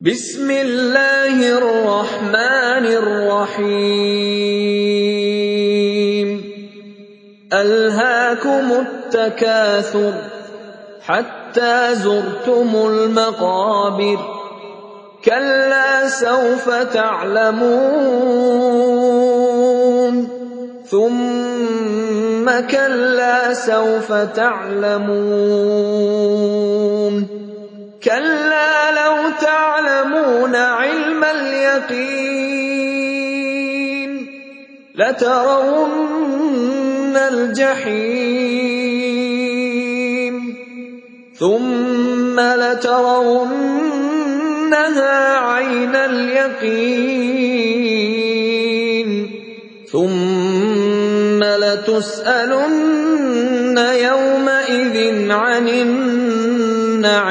بسم الله الرحمن الرحيم. ألهاكم التكاثر حتى زرتم المقابر. كلا سوف تعلمون. ثم كلا سوف تعلمون. كلا لو تعلمون علم اليقين لترون الجحيم ثم لترونها عين اليقين ثم لتسألن يومئذ عن النعيم